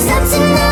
who's up